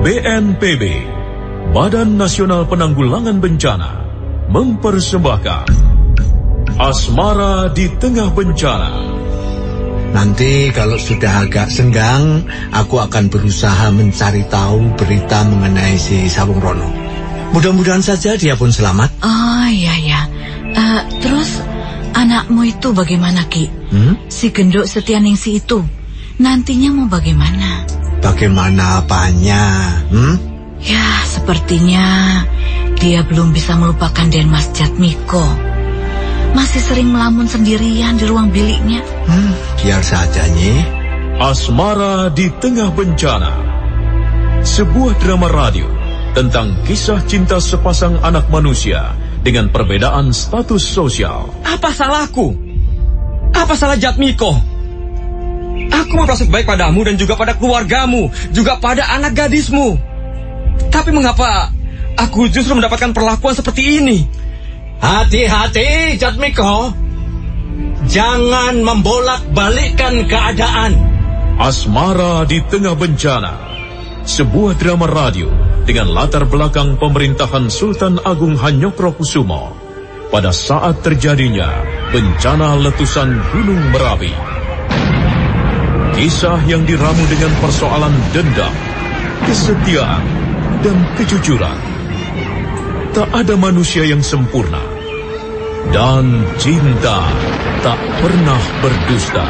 BNPB, Badan Nasional Penanggulangan Bencana, mempersembahkan Asmara di Tengah Bencana. Nanti kalau sudah agak senggang, aku akan berusaha mencari tahu berita mengenai si Sawung Rono. Mudah-mudahan saja dia pun selamat. Oh iya ya. Uh, terus anakmu itu bagaimana Ki? Hmm? Si genduk Setianingsi itu nantinya mau bagaimana? Bagaimana apanya? Hmm? Ya, sepertinya dia belum bisa melupakan Denmas Jatmiko. Masih sering melamun sendirian di ruang biliknya. Hmm, biar saja, Nyi. Asmara di Tengah Bencana. Sebuah drama radio tentang kisah cinta sepasang anak manusia dengan perbedaan status sosial. Apa salahku? Apa salah Jatmiko? Aku merasa baik padamu dan juga pada keluargamu, juga pada anak gadismu. Tapi mengapa aku justru mendapatkan perlakuan seperti ini? Hati-hati, Jatmiko. Jangan membolak-balikkan keadaan. Asmara di Tengah Bencana. Sebuah drama radio dengan latar belakang pemerintahan Sultan Agung Hanyokrokusumo pada saat terjadinya bencana letusan Gunung Merapi. Kisah yang diramu dengan persoalan dendam, kesetiaan, dan kejujuran. Tak ada manusia yang sempurna. Dan cinta tak pernah berdusta.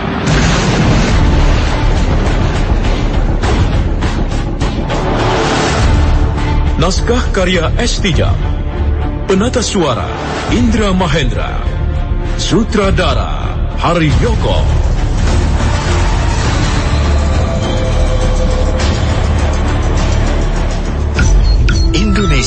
Naskah karya S. Tijab Penata suara Indra Mahendra Sutradara Hari Yoko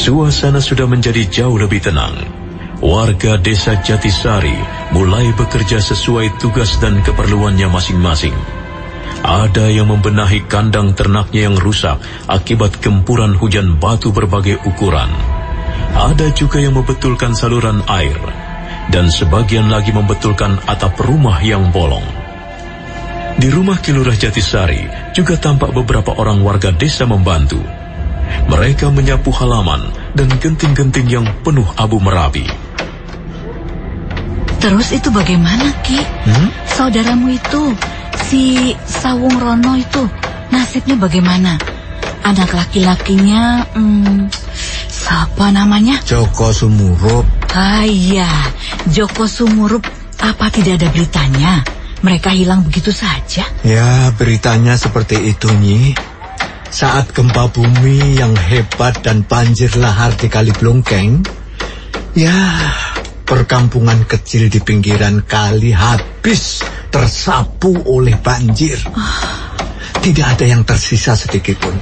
Suasana sudah menjadi jauh lebih tenang. Warga desa Jatisari mulai bekerja sesuai tugas dan keperluannya masing-masing. Ada yang membenahi kandang ternaknya yang rusak akibat gempuran hujan batu berbagai ukuran. Ada juga yang membetulkan saluran air. Dan sebagian lagi membetulkan atap rumah yang bolong. Di rumah Kilurah Jatisari juga tampak beberapa orang warga desa membantu. Mereka menyapu halaman dan genting-genting yang penuh abu merapi. Terus itu bagaimana, Ki? Hmm? Saudaramu itu, si Sawung Rono itu, nasibnya bagaimana? Anak laki-lakinya, hmm, siapa namanya? Joko Sumurup. Ah iya, Joko Sumurup. Apa tidak ada beritanya? Mereka hilang begitu saja? Ya, beritanya seperti itu, Nyi. Saat gempa bumi yang hebat dan banjir lahar di Kali Blongkeng, ya, perkampungan kecil di pinggiran kali habis tersapu oleh banjir. Tidak ada yang tersisa sedikit pun.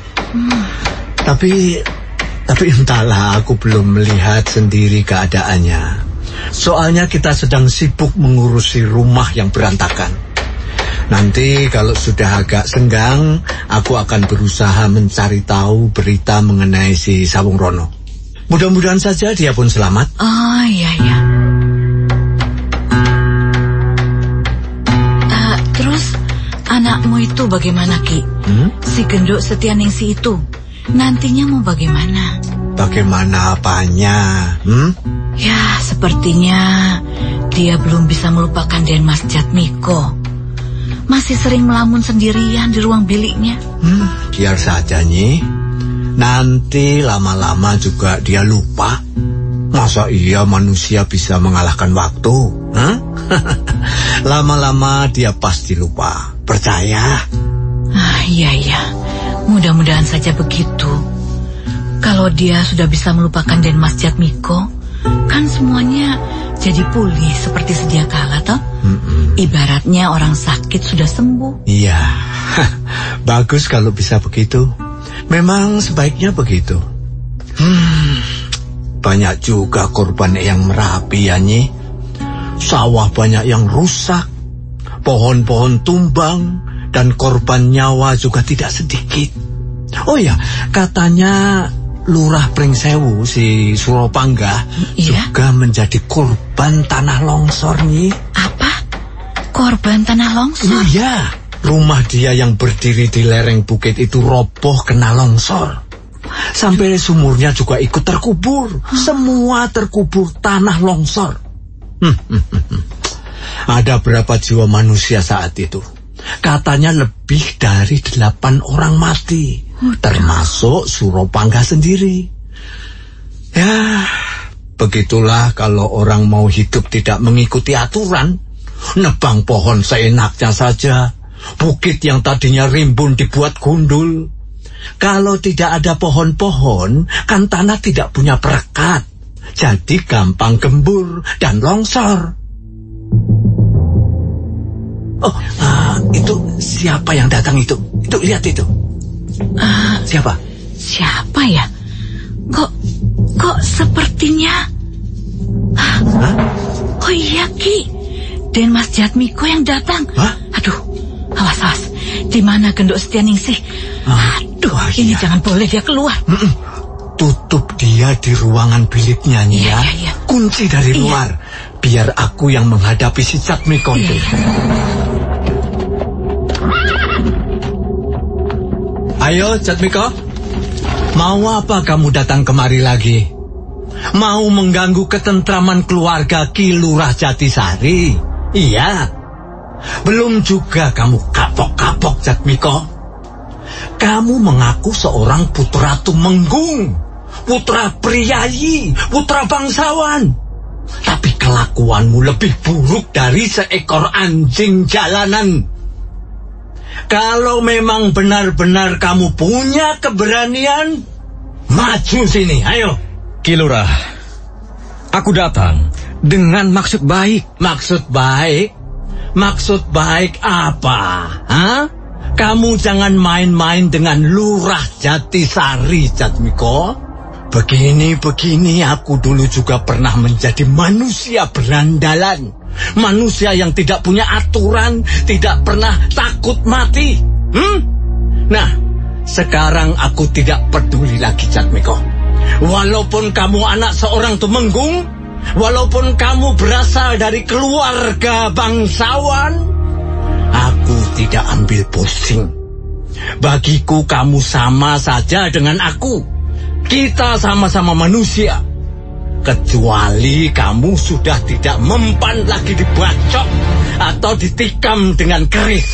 Tapi, tapi entahlah aku belum melihat sendiri keadaannya. Soalnya kita sedang sibuk mengurusi rumah yang berantakan. Nanti kalau sudah agak senggang, aku akan berusaha mencari tahu berita mengenai si Sawung Rono. Mudah-mudahan saja dia pun selamat. Oh iya ya. Uh, terus anakmu itu bagaimana Ki? Hmm? Si genduk Setianingsi itu nantinya mau bagaimana? Bagaimana apanya? Hmm? Ya sepertinya dia belum bisa melupakan Denmas Jatmiko. Masih sering melamun sendirian di ruang biliknya. Hmm, biar saja, Nyi. Nanti lama-lama juga dia lupa. Masa iya manusia bisa mengalahkan waktu? Lama-lama dia pasti lupa. Percaya. Ah, iya, iya. Mudah-mudahan saja begitu. Kalau dia sudah bisa melupakan Denmas Jatmiko, kan semuanya jadi pulih seperti sedia kala toh. Mm-mm. Ibaratnya orang sakit sudah sembuh. Iya, bagus kalau bisa begitu. Memang sebaiknya begitu. Hmm, banyak juga korban yang merapi ya Nyi. Sawah banyak yang rusak, pohon-pohon tumbang, dan korban nyawa juga tidak sedikit. Oh ya, katanya Lurah Pringsewu si Suropangga iya? juga menjadi korban tanah longsor nih. Apa? Korban tanah longsor? Iya, rumah dia yang berdiri di lereng bukit itu roboh kena longsor. Sampai sumurnya juga ikut terkubur. Semua terkubur tanah longsor. Ada berapa jiwa manusia saat itu? Katanya lebih dari delapan orang mati. Termasuk Suropangga sendiri. Ya, begitulah kalau orang mau hidup tidak mengikuti aturan. Nebang pohon seenaknya saja. Bukit yang tadinya rimbun dibuat gundul. Kalau tidak ada pohon-pohon, kan tanah tidak punya perekat. Jadi gampang gembur dan longsor. Oh, uh, itu siapa yang datang itu? Itu lihat itu. Uh, siapa? Siapa ya? Kok kok sepertinya Hah? Oh iya Ki Dan Mas Jatmiko yang datang Hah? Aduh Awas awas Di mana gendok Setianing sih ah, Aduh oh, ini iya. jangan boleh dia keluar mm -mm. Tutup dia di ruangan biliknya ya, iya, iya, iya. Kunci dari iya. luar Biar aku yang menghadapi si Jatmiko iya. Ayo, Jatmiko. Mau apa kamu datang kemari lagi? Mau mengganggu ketentraman keluarga Kilurah Jatisari? Iya. Belum juga kamu kapok-kapok, Jatmiko. Kamu mengaku seorang putra Tumenggung, putra priayi, putra bangsawan. Tapi kelakuanmu lebih buruk dari seekor anjing jalanan. Kalau memang benar-benar kamu punya keberanian, maju sini, ayo. Kilurah, aku datang dengan maksud baik. Maksud baik? Maksud baik apa? Hah? Kamu jangan main-main dengan lurah Jatisari, Jatmiko. Begini-begini aku dulu juga pernah menjadi manusia berandalan. Manusia yang tidak punya aturan, tidak pernah takut mati. Hmm? Nah, sekarang aku tidak peduli lagi, Jatmiko. Walaupun kamu anak seorang tumenggung, walaupun kamu berasal dari keluarga bangsawan, aku tidak ambil pusing. Bagiku kamu sama saja dengan aku. Kita sama-sama manusia. Kecuali kamu sudah tidak mempan lagi dibacok atau ditikam dengan keris.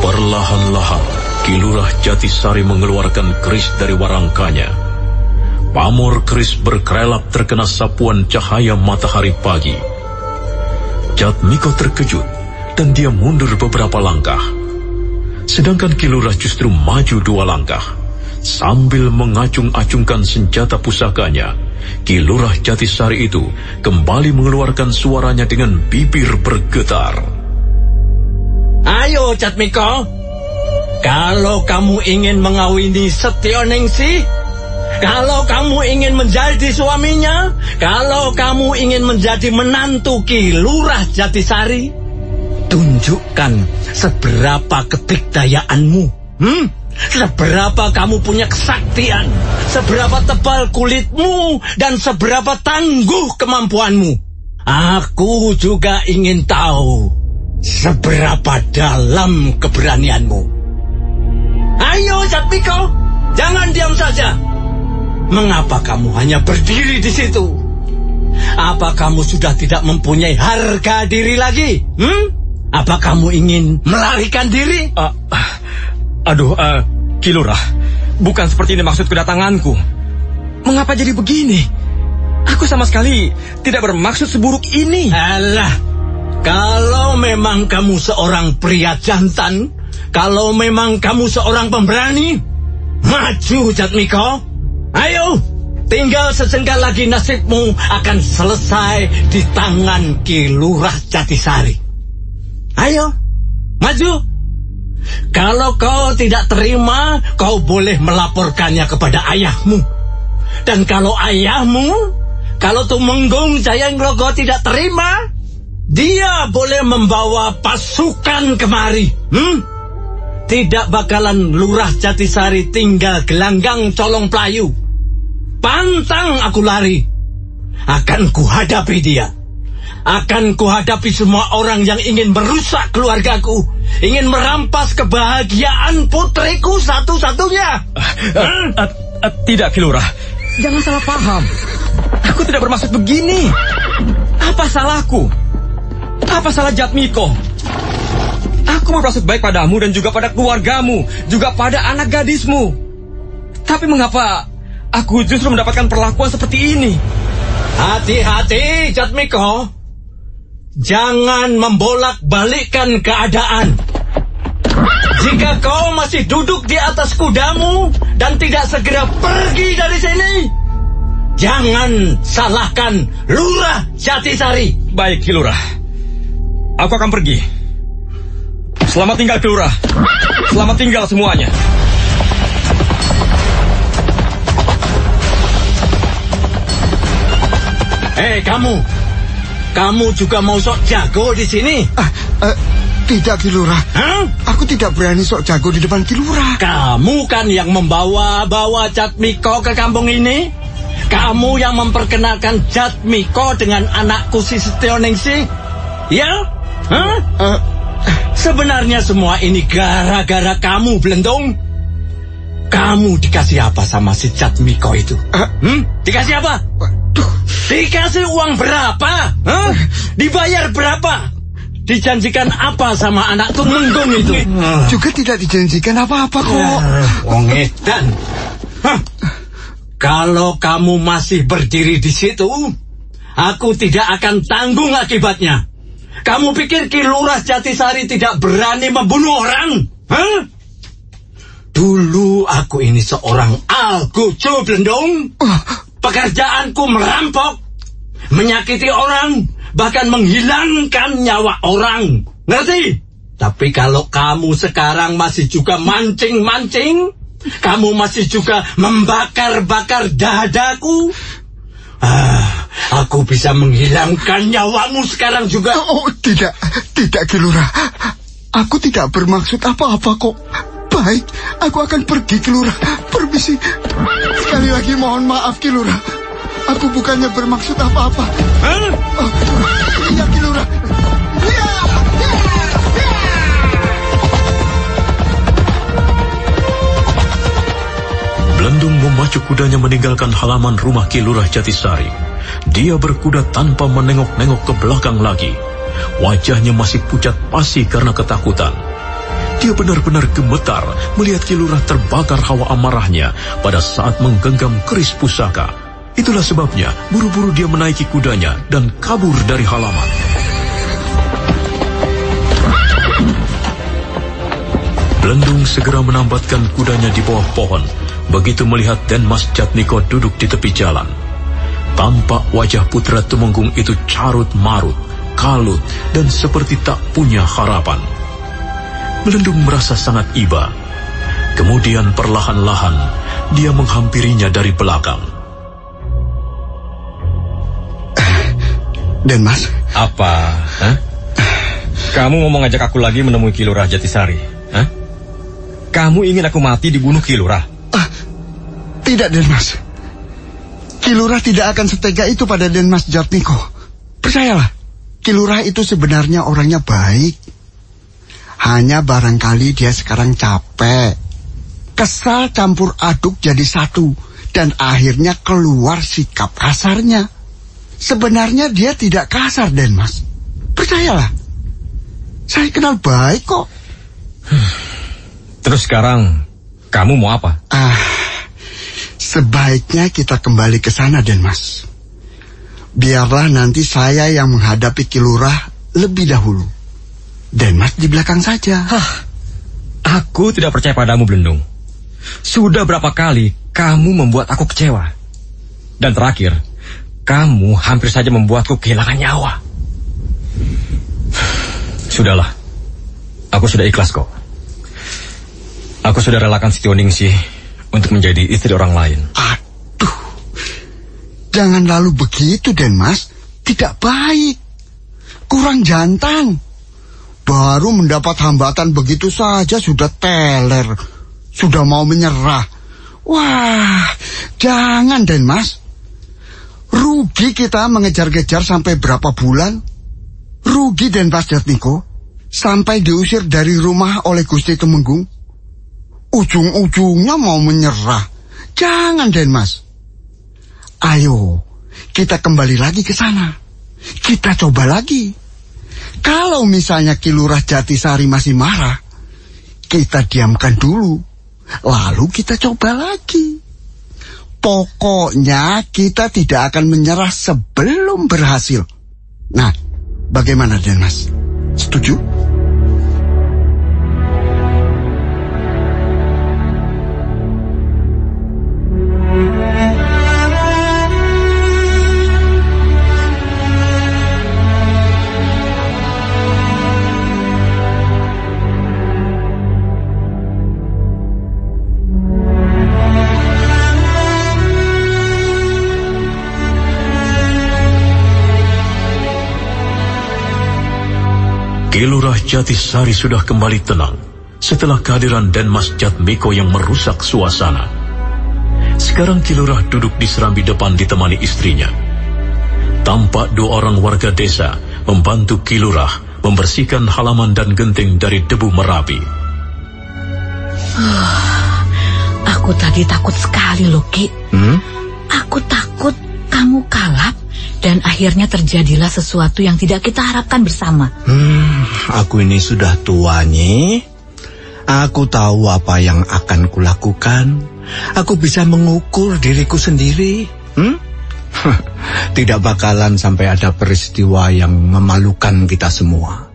Perlahan-lahan, Kilurah Jatisari mengeluarkan keris dari warangkanya. Pamor keris berkelap terkena sapuan cahaya matahari pagi. Jatmiko terkejut dan dia mundur beberapa langkah. Sedangkan Kilurah justru maju dua langkah. Sambil mengacung-acungkan senjata pusakanya, Kilurah Jatisari itu kembali mengeluarkan suaranya dengan bibir bergetar. Ayo, Catmiko. Kalau kamu ingin mengawini Setionengsi, kalau kamu ingin menjadi suaminya, kalau kamu ingin menjadi menantu Kilurah Jatisari, tunjukkan seberapa kedikdayaanmu. Hmm? Seberapa kamu punya kesaktian, seberapa tebal kulitmu, dan seberapa tangguh kemampuanmu. Aku juga ingin tahu seberapa dalam keberanianmu. Ayo, Jatmiko, jangan diam saja. Mengapa kamu hanya berdiri di situ? Apa kamu sudah tidak mempunyai harga diri lagi? Hmm? Apa kamu ingin melarikan diri? Uh, aduh, uh, Kilurah, bukan seperti ini maksud kedatanganku. Mengapa jadi begini? Aku sama sekali tidak bermaksud seburuk ini. Alah, kalau memang kamu seorang pria jantan, kalau memang kamu seorang pemberani, maju Jatmiko. Ayo, tinggal sejengkal lagi nasibmu akan selesai di tangan Ki Lurah Jatisari. Ayo, maju. Kalau kau tidak terima, kau boleh melaporkannya kepada ayahmu. Dan kalau ayahmu, kalau Tumenggung Jayanglogo tidak terima, dia boleh membawa pasukan kemari. Hmm? Tidak bakalan lurah Jatisari tinggal gelanggang colong pelayu. Pantang aku lari. Akan kuhadapi dia. Akan kuhadapi semua orang yang ingin merusak keluargaku. Ingin merampas kebahagiaan putriku satu-satunya. Uh, uh, uh, uh, tidak, Kilurah. Jangan salah paham. Aku tidak bermaksud begini. Apa salahku? Apa salah Jatmiko? Aku bermaksud baik padamu dan juga pada keluargamu, juga pada anak gadismu. Tapi mengapa aku justru mendapatkan perlakuan seperti ini? Hati-hati, Jatmiko. Jangan membolak-balikkan keadaan. Jika kau masih duduk di atas kudamu dan tidak segera pergi dari sini, jangan salahkan Lurah Jatisari. Baik, Lurah. Aku akan pergi. Selamat tinggal, Lurah. Selamat tinggal semuanya. Hei, kamu. Kamu juga mau sok jago di sini? Ah, uh, tidak, Kilurah. Hah? Aku tidak berani sok jago di depan Kilurah. Kamu kan yang membawa-bawa Jatmiko ke kampung ini? Kamu yang memperkenalkan Jatmiko dengan anakku si Setioningsi? Ya? Hah? Uh, Sebenarnya semua ini gara-gara kamu, Belendung. Kamu dikasih apa sama si Jatmiko itu? Uh, hmm? Dikasih apa? Waduh. Dikasih uang berapa? Huh? Dibayar berapa? Dijanjikan apa sama anak Tumenggung itu? Juga tidak dijanjikan apa-apa kok. Wong edan. Hah. Kalau kamu masih berdiri di situ, aku tidak akan tanggung akibatnya. Kamu pikir Ki Lurah Jatisari tidak berani membunuh orang? Hah? Dulu aku ini seorang algojo blendong. Pekerjaanku merampok, menyakiti orang, bahkan menghilangkan nyawa orang. Ngerti? Tapi kalau kamu sekarang masih juga mancing-mancing, kamu masih juga membakar-bakar dadaku, ah, aku bisa menghilangkan nyawamu sekarang juga. Oh, tidak, tidak, Kilura. Aku tidak bermaksud apa-apa kok. Baik, aku akan pergi, Kilura. Permisi. Sekali lagi mohon maaf, Kilura. Aku bukannya bermaksud apa-apa. Hah? Oh, iya, Kilura. Iya, iya, iya. Belendung memacu kudanya meninggalkan halaman rumah Kilurah Jatisari. Dia berkuda tanpa menengok-nengok ke belakang lagi. Wajahnya masih pucat pasi karena ketakutan. Dia benar-benar gemetar melihat Kilurah terbakar hawa amarahnya pada saat menggenggam keris pusaka. Itulah sebabnya buru-buru dia menaiki kudanya dan kabur dari halaman. Belendung segera menambatkan kudanya di bawah pohon begitu melihat Denmas Jatmiko duduk di tepi jalan. Tampak wajah putra Tumenggung itu carut marut, kalut, dan seperti tak punya harapan. Belendung merasa sangat iba. Kemudian perlahan-lahan dia menghampirinya dari belakang. Denmas, Apa? Hah? Kamu mau mengajak aku lagi menemui Kilurah Jatisari? Hah? Kamu ingin aku mati dibunuh Kilurah? ah, tidak, Denmas. Kilurah tidak akan setega itu pada Denmas Jatniko. Percayalah, Kilurah itu sebenarnya orangnya baik. Hanya barangkali dia sekarang capek. Kesal campur aduk jadi satu. Dan akhirnya keluar sikap kasarnya. Sebenarnya dia tidak kasar, Den Mas. Percayalah. Saya kenal baik kok. Terus sekarang kamu mau apa? Ah, sebaiknya kita kembali ke sana, Den Mas. Biarlah nanti saya yang menghadapi Kilurah lebih dahulu. Den Mas di belakang saja. Hah, aku tidak percaya padamu, Belendung. Sudah berapa kali kamu membuat aku kecewa. Dan terakhir, kamu hampir saja membuatku kehilangan nyawa. Sudahlah, aku sudah ikhlas kok. Aku sudah relakan Ningsih untuk menjadi istri orang lain. Aduh, jangan lalu begitu, Den Mas. Tidak baik. Kurang jantan. Baru mendapat hambatan begitu saja sudah teler. Sudah mau menyerah. Wah, jangan, Den Mas. Rugi kita mengejar-kejar sampai berapa bulan? Rugi Den Mas Jatmiko. Sampai diusir dari rumah oleh Gusti Temenggung. Ujung-ujungnya mau menyerah. Jangan Den Mas. Ayo, kita kembali lagi ke sana. Kita coba lagi. Kalau misalnya Kilurah Jatisari masih marah, kita diamkan dulu. Lalu kita coba lagi. Pokoknya kita tidak akan menyerah sebelum berhasil. Nah, bagaimana Denmas? Setuju? Kilurah Jatisari sudah kembali tenang setelah kehadiran Denmas Jatmiko yang merusak suasana. Sekarang Kilurah duduk di serambi depan ditemani istrinya. Tampak dua orang warga desa membantu Kilurah membersihkan halaman dan genting dari debu merapi. Oh, aku tadi takut sekali loh, Ki. Hmm? Aku takut kamu kalap dan akhirnya terjadilah sesuatu yang tidak kita harapkan bersama. Hmm, aku ini sudah tua, Nyi. Aku tahu apa yang akan kulakukan. Aku bisa mengukur diriku sendiri. Hmm? tidak bakalan sampai ada peristiwa yang memalukan kita semua.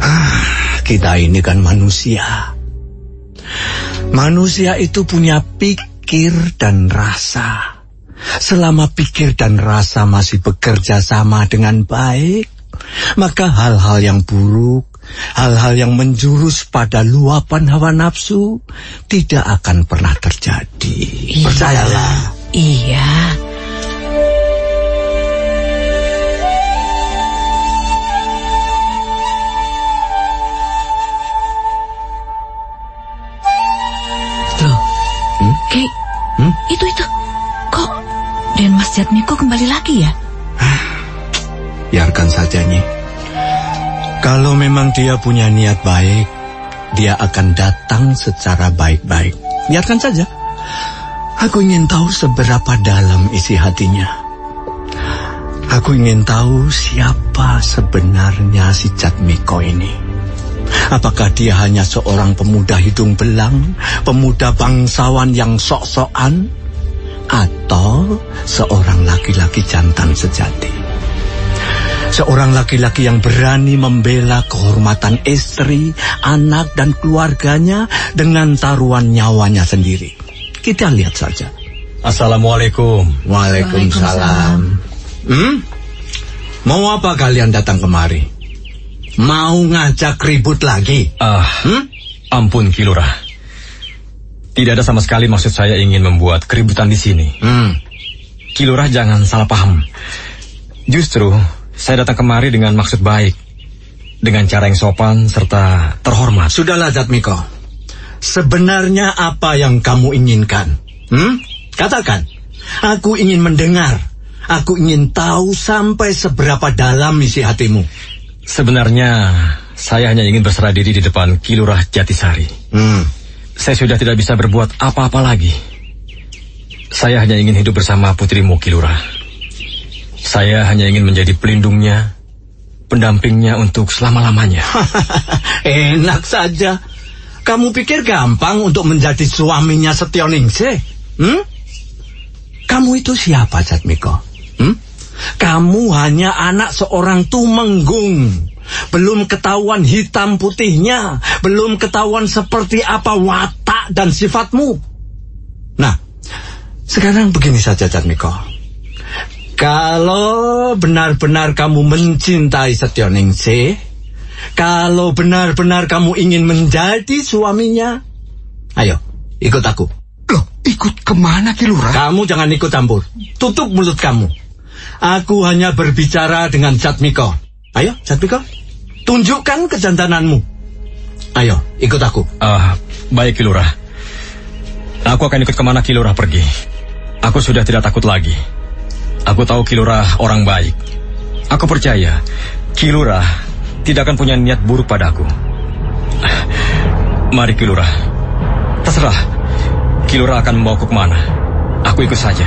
kita ini kan manusia. Manusia itu punya pikir dan rasa. Selama pikir dan rasa masih bekerja sama dengan baik, maka hal-hal yang buruk, hal-hal yang menjurus pada luapan hawa nafsu tidak akan pernah terjadi. Iya, Percayalah. Iya. Loh, hmm? Kay, hmm? itu itu dan Mas Jatmiko kembali lagi ya? Biarkan saja, Nyi. Kalau memang dia punya niat baik, dia akan datang secara baik-baik. Biarkan saja. Aku ingin tahu seberapa dalam isi hatinya. Aku ingin tahu siapa sebenarnya si Jatmiko ini. Apakah dia hanya seorang pemuda hidung belang, pemuda bangsawan yang sok-sokan, atau seorang laki-laki jantan sejati. Seorang laki-laki yang berani membela kehormatan istri, anak, dan keluarganya dengan taruhan nyawanya sendiri. Kita lihat saja. Assalamualaikum. Waalaikumsalam. Hmm? Mau apa kalian datang kemari? Mau ngajak ribut lagi? Ah, uh, hmm? ampun Kilurah. Tidak ada sama sekali maksud saya ingin membuat keributan di sini. Hmm. Kilurah jangan salah paham. Justru saya datang kemari dengan maksud baik. Dengan cara yang sopan serta terhormat. Sudahlah Jatmiko. Sebenarnya apa yang kamu inginkan? Hmm? Katakan. Aku ingin mendengar. Aku ingin tahu sampai seberapa dalam isi hatimu. Sebenarnya saya hanya ingin berserah diri di depan Kilurah Jatisari. Hmm. Saya sudah tidak bisa berbuat apa-apa lagi. Saya hanya ingin hidup bersama putrimu, Kilura. Saya hanya ingin menjadi pelindungnya, pendampingnya untuk selama-lamanya. Enak saja. Kamu pikir gampang untuk menjadi suaminya Setioningse? Hmm? Kamu itu siapa, Jatmiko? Hmm? Kamu hanya anak seorang tumenggung. Belum ketahuan hitam putihnya. Belum ketahuan seperti apa watak dan sifatmu. Nah, sekarang begini saja, Jatmiko. Kalau benar-benar kamu mencintai Setioningse, kalau benar-benar kamu ingin menjadi suaminya, ayo, ikut aku. Loh, ikut ke mana Kilura? Kamu jangan ikut campur. Tutup mulut kamu. Aku hanya berbicara dengan Jatmiko. Ayo, Jatmiko. Tunjukkan kejantananmu. Ayo, ikut aku. Ah, baik Kilurah. Aku akan ikut ke mana Kilurah pergi. Aku sudah tidak takut lagi. Aku tahu Kilurah orang baik. Aku percaya Kilurah tidak akan punya niat buruk padaku. Mari Kilurah. Terserah. Kilurah akan membawaku ke mana. Aku ikut saja.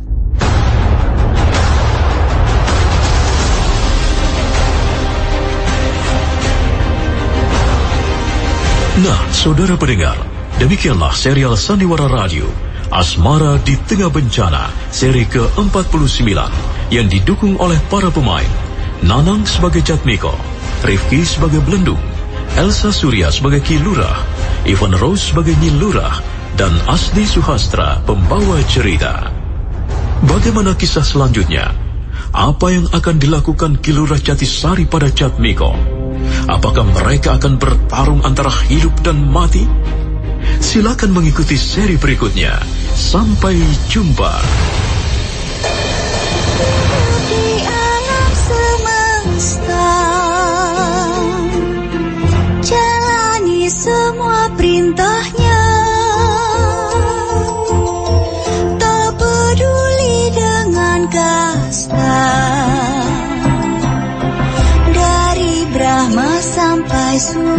Nah, saudara pendengar, demikianlah serial Sandiwara Radio Asmara di Tengah Bencana seri ke-49 yang didukung oleh para pemain Nanang sebagai Jatmiko, Rifki sebagai Belendung, Elsa Surya sebagai Ki Lurah, Ivan Rose sebagai Nyi Lurah, dan Asdi Suhastra pembawa cerita. Bagaimana kisah selanjutnya? Apa yang akan dilakukan Kilurah Jatisari pada Jatmiko? Apakah mereka akan bertarung antara hidup dan mati? Silakan mengikuti seri berikutnya. Sampai jumpa. Jalani semua perintahnya sampai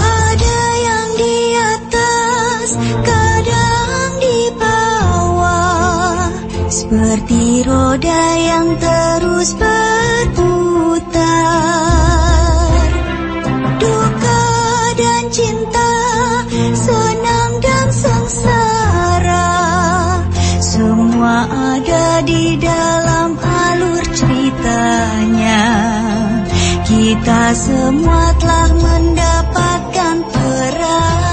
Ada yang di atas, kadang di bawah. Seperti roda yang terus berputar. Duka dan cinta, senang dan sengsara. Semua ada di dalam alur ceritanya. Kita semua telah mendapatkan peran.